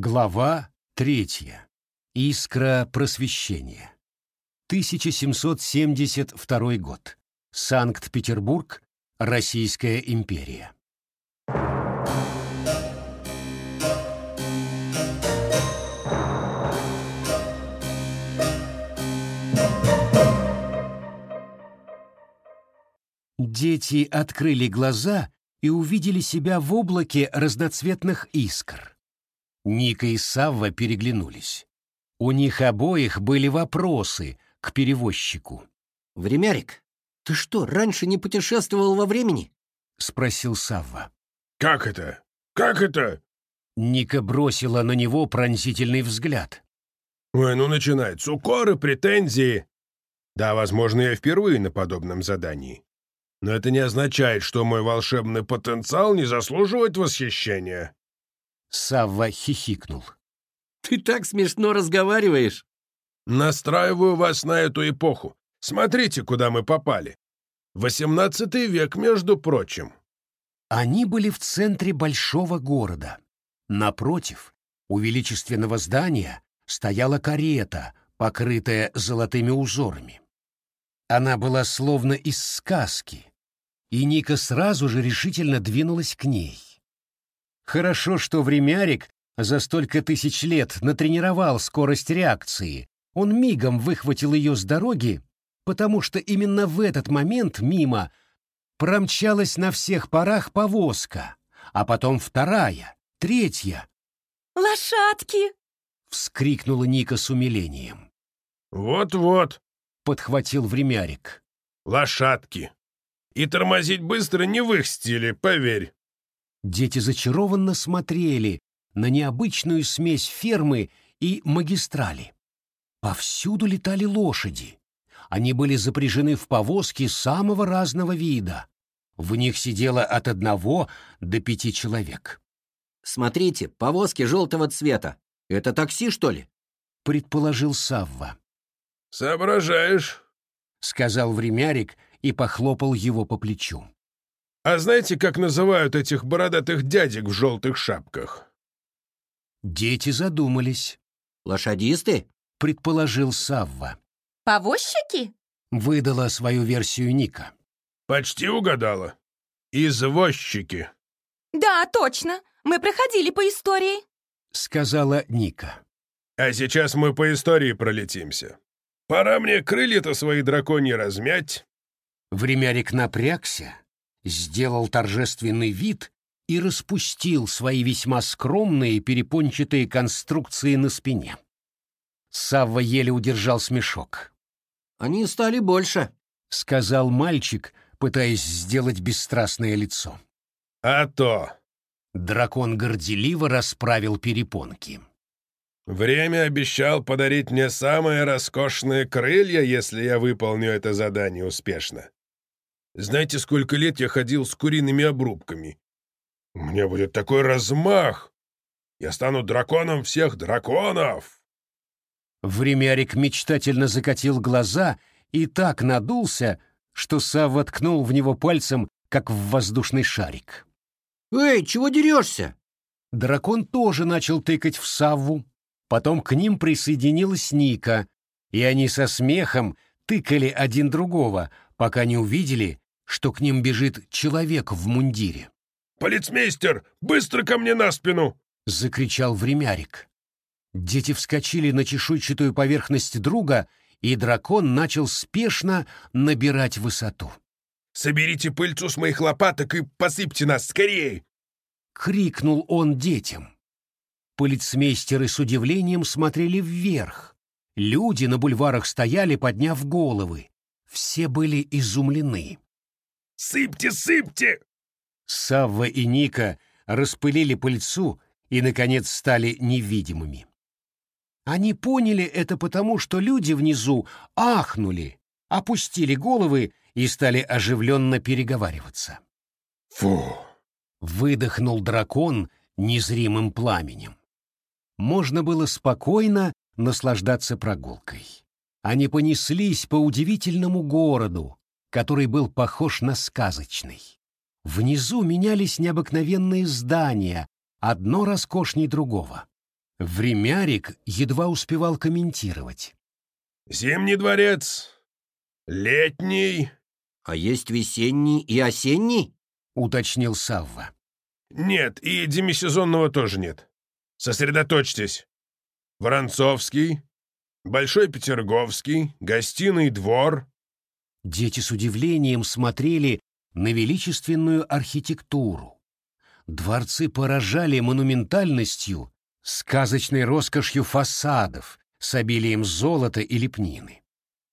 Глава третья. Искра просвещения. 1772 год. Санкт-Петербург, Российская империя. Дети открыли глаза и увидели себя в облаке разноцветных искр. Ника и Савва переглянулись. У них обоих были вопросы к перевозчику. «Времярик, ты что, раньше не путешествовал во времени?» — спросил Савва. «Как это? Как это?» Ника бросила на него пронзительный взгляд. «Ой, ну начинается. Укоры, претензии. Да, возможно, я впервые на подобном задании. Но это не означает, что мой волшебный потенциал не заслуживает восхищения. Савва хихикнул. «Ты так смешно разговариваешь!» «Настраиваю вас на эту эпоху. Смотрите, куда мы попали. Восемнадцатый век, между прочим». Они были в центре большого города. Напротив, у величественного здания, стояла карета, покрытая золотыми узорами. Она была словно из сказки, и Ника сразу же решительно двинулась к ней. Хорошо, что времярик за столько тысяч лет натренировал скорость реакции. Он мигом выхватил ее с дороги, потому что именно в этот момент мимо промчалась на всех парах повозка, а потом вторая, третья. «Лошадки!» — вскрикнула Ника с умилением. «Вот-вот!» — подхватил времярик. «Лошадки! И тормозить быстро не в их стиле, поверь!» Дети зачарованно смотрели на необычную смесь фермы и магистрали. Повсюду летали лошади. Они были запряжены в повозки самого разного вида. В них сидело от одного до пяти человек. «Смотрите, повозки желтого цвета. Это такси, что ли?» — предположил Савва. «Соображаешь», — сказал времярик и похлопал его по плечу. А знаете, как называют этих бородатых дядек в желтых шапках?» Дети задумались. «Лошадисты?» — предположил Савва. «Повозчики?» — выдала свою версию Ника. «Почти угадала. Извозчики». «Да, точно. Мы проходили по истории», — сказала Ника. «А сейчас мы по истории пролетимся. Пора мне крылья-то свои драконьи размять». Времярик напрягся, сделал торжественный вид и распустил свои весьма скромные перепончатые конструкции на спине. Савва еле удержал смешок. «Они стали больше», — сказал мальчик, пытаясь сделать бесстрастное лицо. «А то!» — дракон горделиво расправил перепонки. «Время обещал подарить мне самые роскошные крылья, если я выполню это задание успешно. Знаете, сколько лет я ходил с куриными обрубками? Мне будет такой размах! Я стану драконом всех драконов!» Времярик мечтательно закатил глаза и так надулся, что Савва ткнул в него пальцем, как в воздушный шарик. «Эй, чего дерешься?» Дракон тоже начал тыкать в Савву. Потом к ним присоединилась Ника, и они со смехом тыкали один другого, пока не увидели, что к ним бежит человек в мундире. «Полицмейстер, быстро ко мне на спину!» — закричал времярик. Дети вскочили на чешуйчатую поверхность друга, и дракон начал спешно набирать высоту. «Соберите пыльцу с моих лопаток и посыпьте нас скорее!» — крикнул он детям. Полицмейстеры с удивлением смотрели вверх. Люди на бульварах стояли, подняв головы. Все были изумлены. Сыпьте, сыпьте!» Савва и Ника распылили пыльцу и, наконец, стали невидимыми. Они поняли это потому, что люди внизу ахнули, опустили головы и стали оживленно переговариваться. «Фу!» — выдохнул дракон незримым пламенем. Можно было спокойно наслаждаться прогулкой. Они понеслись по удивительному городу, который был похож на сказочный. Внизу менялись необыкновенные здания, одно роскошней другого. Времярик едва успевал комментировать. «Зимний дворец, летний...» «А есть весенний и осенний?» — уточнил Савва. «Нет, и демисезонного тоже нет. Сосредоточьтесь. Воронцовский, Большой Петерговский, Гостиный двор, Дети с удивлением смотрели на величественную архитектуру. Дворцы поражали монументальностью, сказочной роскошью фасадов с обилием золота и лепнины.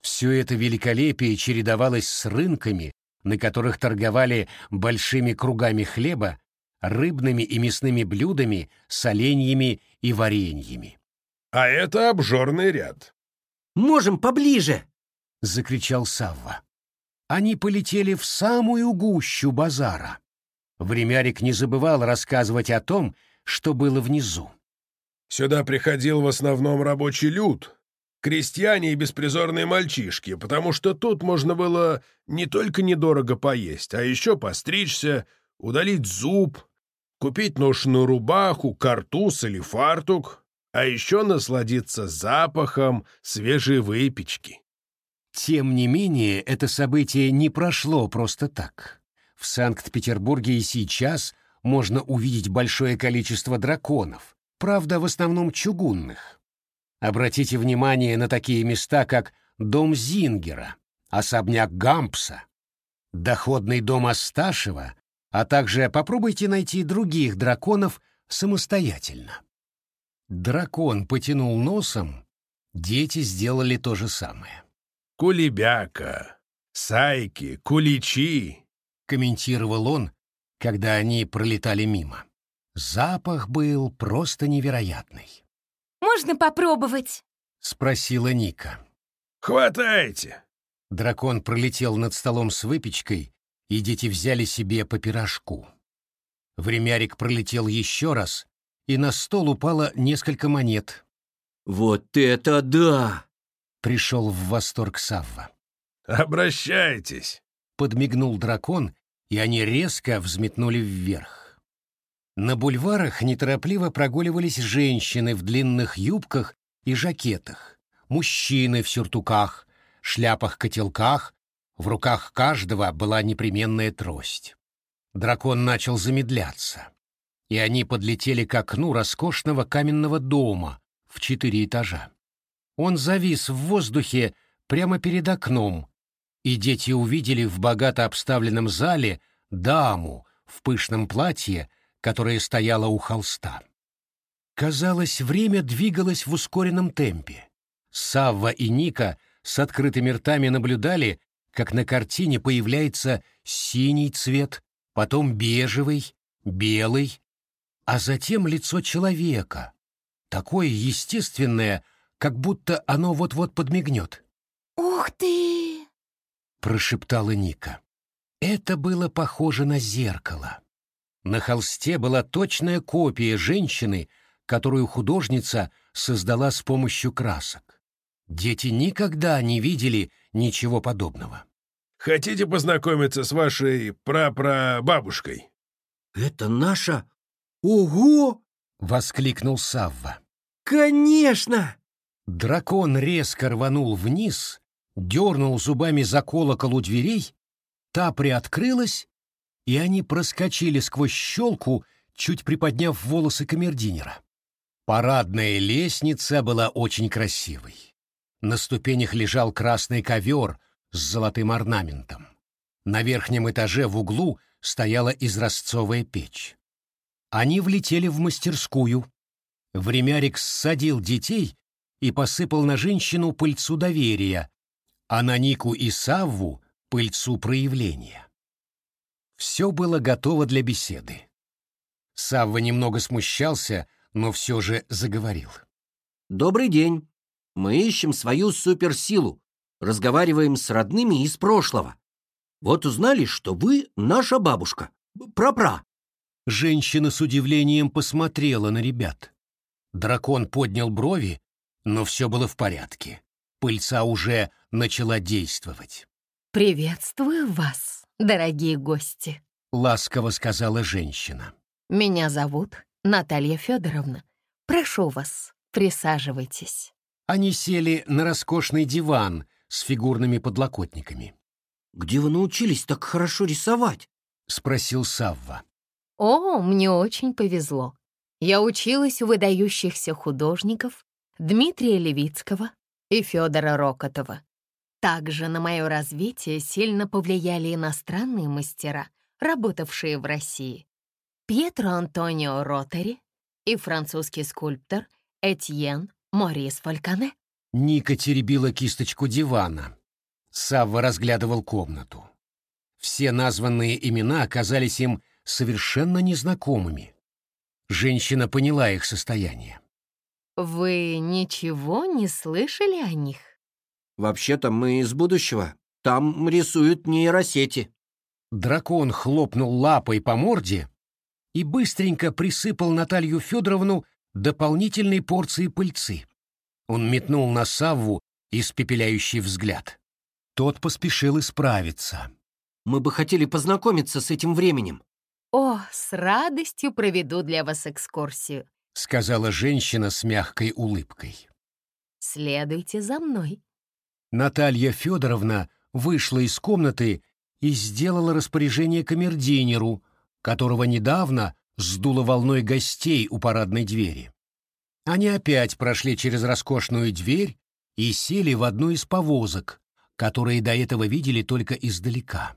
Все это великолепие чередовалось с рынками, на которых торговали большими кругами хлеба, рыбными и мясными блюдами, соленьями и вареньями. «А это обжорный ряд». «Можем поближе!» — закричал Савва. Они полетели в самую гущу базара. Времярик не забывал рассказывать о том, что было внизу. «Сюда приходил в основном рабочий люд, крестьяне и беспризорные мальчишки, потому что тут можно было не только недорого поесть, а еще постричься, удалить зуб, купить ношеную рубаху, картуз или фартук, а еще насладиться запахом свежей выпечки. Тем не менее, это событие не прошло просто так. В Санкт-Петербурге и сейчас можно увидеть большое количество драконов, правда, в основном чугунных. Обратите внимание на такие места, как дом Зингера, особняк Гампса, доходный дом Асташева, а также попробуйте найти других драконов самостоятельно. Дракон потянул носом, дети сделали то же самое кулебяка, сайки, куличи», — комментировал он, когда они пролетали мимо. Запах был просто невероятный. «Можно попробовать?» — спросила Ника. «Хватайте!» Дракон пролетел над столом с выпечкой, и дети взяли себе по пирожку. Времярик пролетел еще раз, и на стол упало несколько монет. «Вот это да!» пришел в восторг Савва. «Обращайтесь!» — подмигнул дракон, и они резко взметнули вверх. На бульварах неторопливо прогуливались женщины в длинных юбках и жакетах, мужчины в сюртуках, шляпах-котелках, в руках каждого была непременная трость. Дракон начал замедляться, и они подлетели к окну роскошного каменного дома в четыре этажа. Он завис в воздухе прямо перед окном, и дети увидели в богато обставленном зале даму в пышном платье, которое стояло у холста. Казалось, время двигалось в ускоренном темпе. Савва и Ника с открытыми ртами наблюдали, как на картине появляется синий цвет, потом бежевый, белый, а затем лицо человека, такое естественное, как будто оно вот-вот подмигнет. «Ух ты!» — прошептала Ника. Это было похоже на зеркало. На холсте была точная копия женщины, которую художница создала с помощью красок. Дети никогда не видели ничего подобного. «Хотите познакомиться с вашей прапрабабушкой?» «Это наша? Ого!» — воскликнул Савва. «Конечно!» Дракон резко рванул вниз, дернул зубами за колокол у дверей, та приоткрылась, и они проскочили сквозь щелку, чуть приподняв волосы камердинера. Парадная лестница была очень красивой. На ступенях лежал красный ковер с золотым орнаментом. На верхнем этаже в углу стояла изразцовая печь. Они влетели в мастерскую. Времярик ссадил детей и посыпал на женщину пыльцу доверия, а на Нику и Савву — пыльцу проявления. Все было готово для беседы. Савва немного смущался, но все же заговорил. «Добрый день. Мы ищем свою суперсилу. Разговариваем с родными из прошлого. Вот узнали, что вы наша бабушка. Пра-пра». Женщина с удивлением посмотрела на ребят. Дракон поднял брови, но все было в порядке. Пыльца уже начала действовать. «Приветствую вас, дорогие гости», — ласково сказала женщина. «Меня зовут Наталья Федоровна. Прошу вас, присаживайтесь». Они сели на роскошный диван с фигурными подлокотниками. «Где вы научились так хорошо рисовать?» — спросил Савва. «О, мне очень повезло. Я училась у выдающихся художников Дмитрия Левицкого и Федора Рокотова. Также на мое развитие сильно повлияли иностранные мастера, работавшие в России. Пьетро Антонио Ротари и французский скульптор Этьен Морис Фальконе. Ника теребила кисточку дивана. Савва разглядывал комнату. Все названные имена оказались им совершенно незнакомыми. Женщина поняла их состояние. Вы ничего не слышали о них? Вообще-то мы из будущего. Там рисуют нейросети. Дракон хлопнул лапой по морде и быстренько присыпал Наталью Федоровну дополнительной порции пыльцы. Он метнул на Савву испепеляющий взгляд. Тот поспешил исправиться. «Мы бы хотели познакомиться с этим временем». «О, с радостью проведу для вас экскурсию сказала женщина с мягкой улыбкой. «Следуйте за мной». Наталья Федоровна вышла из комнаты и сделала распоряжение камердинеру, которого недавно сдуло волной гостей у парадной двери. Они опять прошли через роскошную дверь и сели в одну из повозок, которые до этого видели только издалека.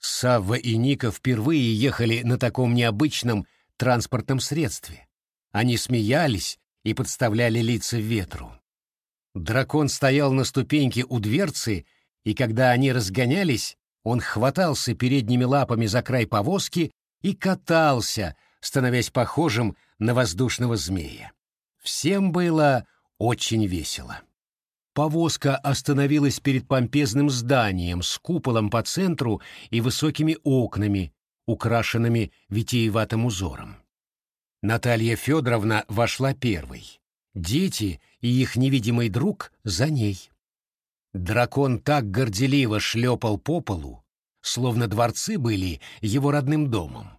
Савва и Ника впервые ехали на таком необычном транспортном средстве. Они смеялись и подставляли лица ветру. Дракон стоял на ступеньке у дверцы, и когда они разгонялись, он хватался передними лапами за край повозки и катался, становясь похожим на воздушного змея. Всем было очень весело. Повозка остановилась перед помпезным зданием с куполом по центру и высокими окнами, украшенными витиеватым узором. Наталья Федоровна вошла первой. Дети и их невидимый друг за ней. Дракон так горделиво шлепал по полу, словно дворцы были его родным домом.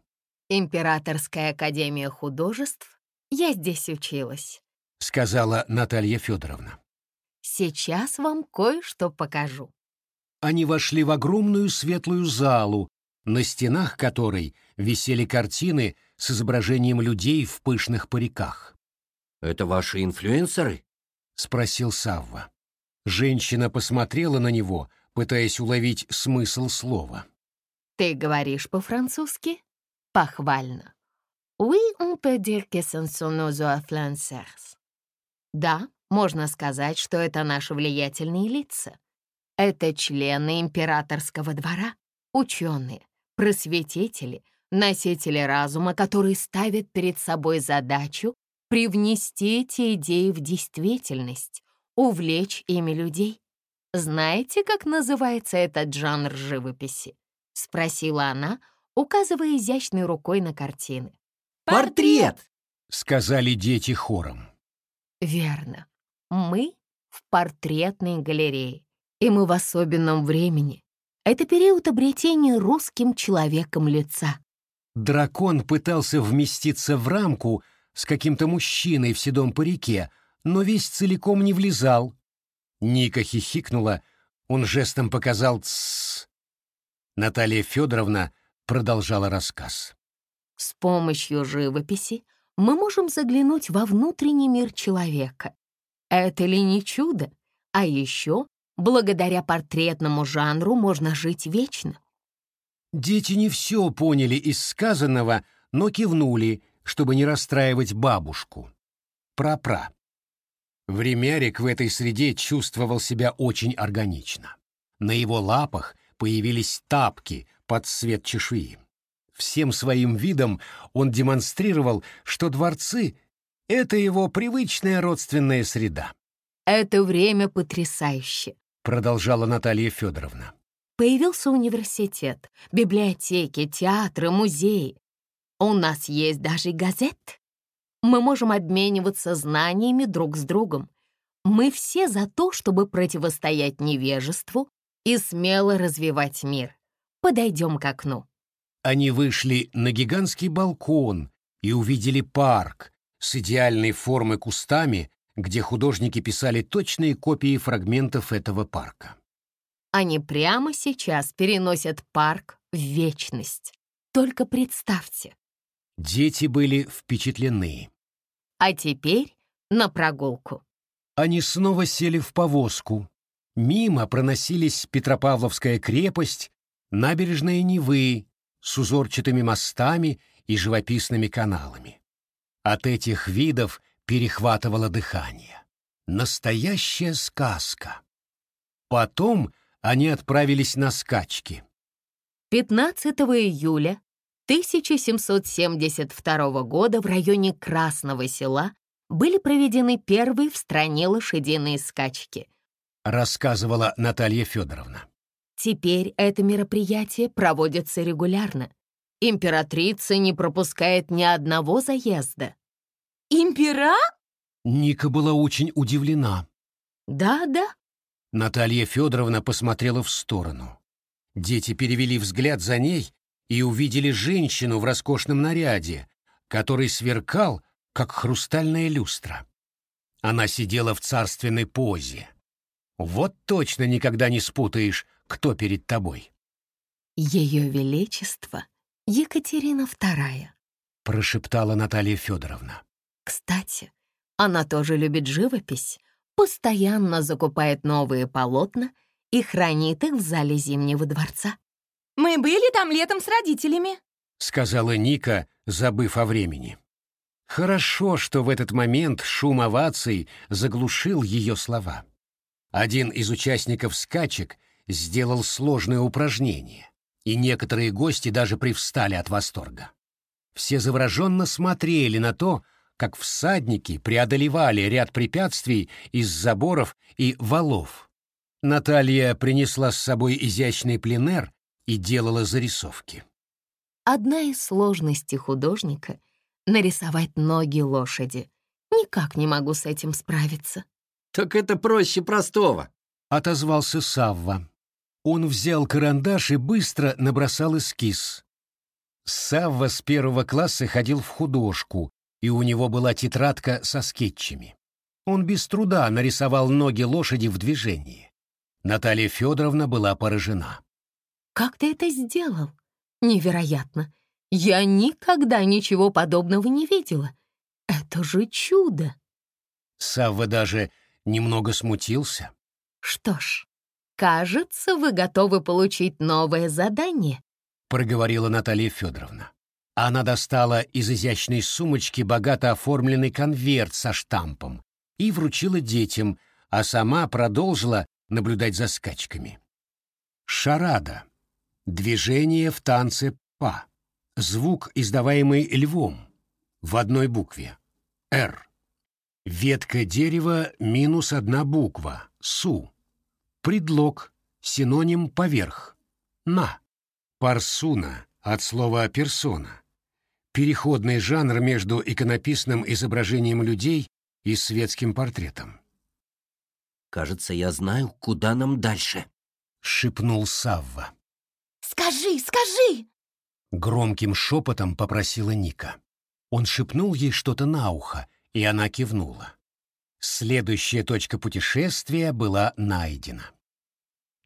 «Императорская академия художеств? Я здесь училась», — сказала Наталья Федоровна. «Сейчас вам кое-что покажу». Они вошли в огромную светлую залу, на стенах которой висели картины — с изображением людей в пышных париках. «Это ваши инфлюенсеры?» — спросил Савва. Женщина посмотрела на него, пытаясь уловить смысл слова. «Ты говоришь по-французски? Похвально. Oui, on peut dire que ce sont nos Да, можно сказать, что это наши влиятельные лица. Это члены императорского двора, ученые, просветители — носители разума, который ставит перед собой задачу привнести эти идеи в действительность, увлечь ими людей. «Знаете, как называется этот жанр живописи?» — спросила она, указывая изящной рукой на картины. «Портрет!» — сказали дети хором. «Верно. Мы в портретной галерее, и мы в особенном времени. Это период обретения русским человеком лица. Дракон пытался вместиться в рамку с каким-то мужчиной в седом парике, но весь целиком не влезал. Ника хихикнула, он жестом показал «тссс». Наталья Федоровна продолжала рассказ. «С помощью живописи мы можем заглянуть во внутренний мир человека. Это ли не чудо? А еще, благодаря портретному жанру можно жить вечно. Дети не все поняли из сказанного, но кивнули, чтобы не расстраивать бабушку. Пра-пра. Времярик в этой среде чувствовал себя очень органично. На его лапах появились тапки под цвет чешуи. Всем своим видом он демонстрировал, что дворцы — это его привычная родственная среда. «Это время потрясающе», — продолжала Наталья Федоровна. Появился университет, библиотеки, театры, музеи. У нас есть даже газет. Мы можем обмениваться знаниями друг с другом. Мы все за то, чтобы противостоять невежеству и смело развивать мир. Подойдем к окну. Они вышли на гигантский балкон и увидели парк с идеальной формой кустами, где художники писали точные копии фрагментов этого парка. Они прямо сейчас переносят парк в вечность. Только представьте. Дети были впечатлены. А теперь на прогулку. Они снова сели в повозку. Мимо проносились Петропавловская крепость, набережная Невы с узорчатыми мостами и живописными каналами. От этих видов перехватывало дыхание. Настоящая сказка. Потом они отправились на скачки. 15 июля 1772 года в районе Красного села были проведены первые в стране лошадиные скачки, рассказывала Наталья Федоровна. Теперь это мероприятие проводится регулярно. Императрица не пропускает ни одного заезда. «Импера?» Ника была очень удивлена. «Да-да, Наталья Федоровна посмотрела в сторону. Дети перевели взгляд за ней и увидели женщину в роскошном наряде, который сверкал, как хрустальная люстра. Она сидела в царственной позе. Вот точно никогда не спутаешь, кто перед тобой. «Ее Величество Екатерина II», — прошептала Наталья Федоровна. «Кстати, она тоже любит живопись постоянно закупает новые полотна и хранит их в зале Зимнего дворца. «Мы были там летом с родителями», — сказала Ника, забыв о времени. Хорошо, что в этот момент шум оваций заглушил ее слова. Один из участников скачек сделал сложное упражнение, и некоторые гости даже привстали от восторга. Все завороженно смотрели на то, как всадники преодолевали ряд препятствий из заборов и валов. Наталья принесла с собой изящный пленер и делала зарисовки. Одна из сложностей художника — нарисовать ноги лошади. Никак не могу с этим справиться. «Так это проще простого», — отозвался Савва. Он взял карандаш и быстро набросал эскиз. Савва с первого класса ходил в художку и у него была тетрадка со скетчами. Он без труда нарисовал ноги лошади в движении. Наталья Федоровна была поражена. «Как ты это сделал? Невероятно! Я никогда ничего подобного не видела. Это же чудо!» Савва даже немного смутился. «Что ж, кажется, вы готовы получить новое задание», — проговорила Наталья Федоровна. Она достала из изящной сумочки богато оформленный конверт со штампом и вручила детям, а сама продолжила наблюдать за скачками. Шарада. Движение в танце па. Звук, издаваемый львом. В одной букве. Р. Ветка дерева минус одна буква. Су. Предлог. Синоним поверх. На. Парсуна от слова «персона» переходный жанр между иконописным изображением людей и светским портретом. «Кажется, я знаю, куда нам дальше», — шепнул Савва. «Скажи, скажи!» — громким шепотом попросила Ника. Он шепнул ей что-то на ухо, и она кивнула. Следующая точка путешествия была найдена.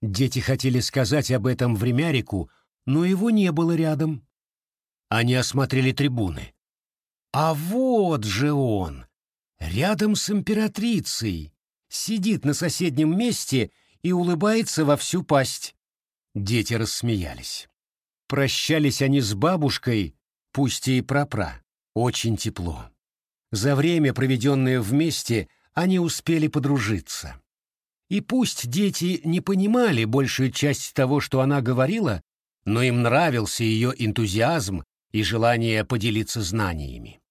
Дети хотели сказать об этом времярику, но его не было рядом, они осмотрели трибуны. А вот же он! Рядом с императрицей. Сидит на соседнем месте и улыбается во всю пасть. Дети рассмеялись. Прощались они с бабушкой, пусть и прапра, очень тепло. За время, проведенное вместе, они успели подружиться. И пусть дети не понимали большую часть того, что она говорила, но им нравился ее энтузиазм и желание поделиться знаниями.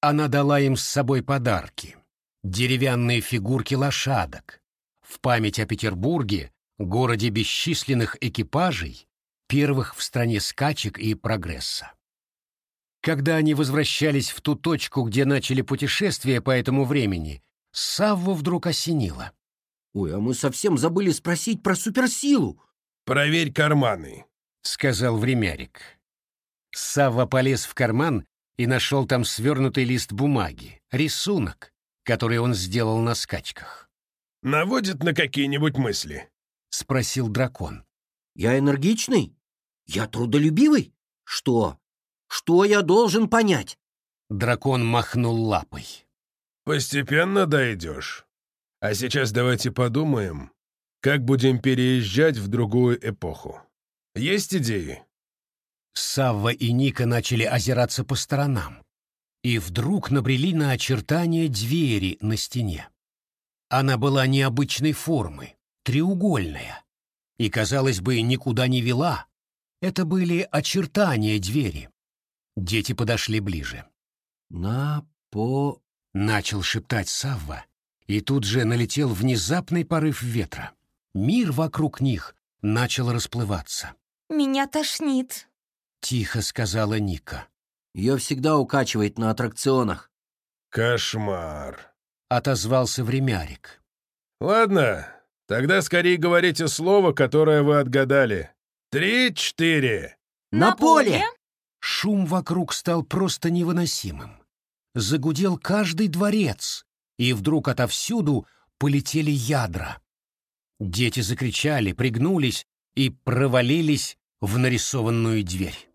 Она дала им с собой подарки — деревянные фигурки лошадок. В память о Петербурге, городе бесчисленных экипажей, первых в стране скачек и прогресса. Когда они возвращались в ту точку, где начали путешествие по этому времени, савва вдруг осенила: «Ой, а мы совсем забыли спросить про суперсилу!» «Проверь карманы», — сказал времярик. Савва полез в карман и нашел там свернутый лист бумаги, рисунок, который он сделал на скачках. «Наводит на какие-нибудь мысли?» — спросил дракон. «Я энергичный? Я трудолюбивый? Что? Что я должен понять?» Дракон махнул лапой. «Постепенно дойдешь. А сейчас давайте подумаем, как будем переезжать в другую эпоху. Есть идеи?» Савва и Ника начали озираться по сторонам и вдруг набрели на очертания двери на стене. Она была необычной формы, треугольная, и, казалось бы, никуда не вела. Это были очертания двери. Дети подошли ближе. «На по...» — начал шептать Савва, и тут же налетел внезапный порыв ветра. Мир вокруг них начал расплываться. «Меня тошнит», — тихо сказала Ника. «Ее всегда укачивает на аттракционах». «Кошмар», — отозвался Времярик. «Ладно, тогда скорее говорите слово, которое вы отгадали. Три-четыре». «На поле!» Шум вокруг стал просто невыносимым. Загудел каждый дворец, и вдруг отовсюду полетели ядра. Дети закричали, пригнулись и провалились в нарисованную дверь.